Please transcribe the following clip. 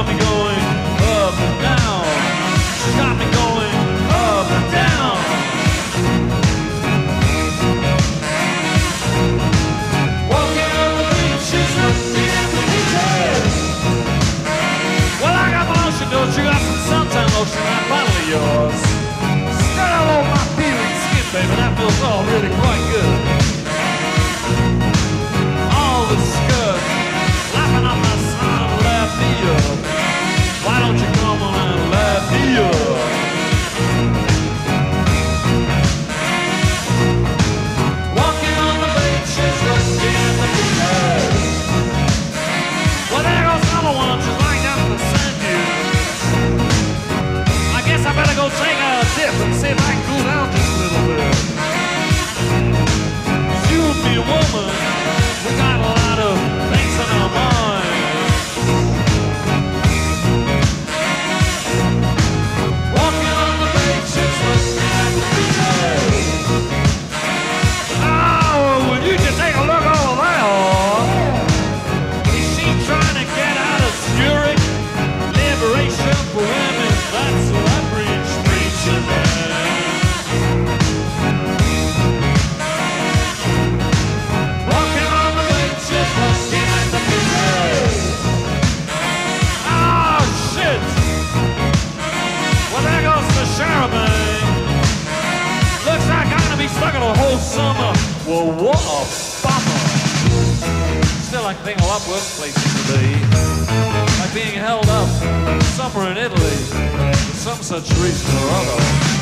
got me going up and down. Got me going up and down. Walking on the beach. Well, I got don't you? Got some suntan lotion, that bottle of yours. Spread out all my feelings, skin, baby, that feels all really quite good. I better go sing it. summer. Well, what a bummer. Still, I can think of a lot worse places to be. Like being held up somewhere in Italy for some such reason or other.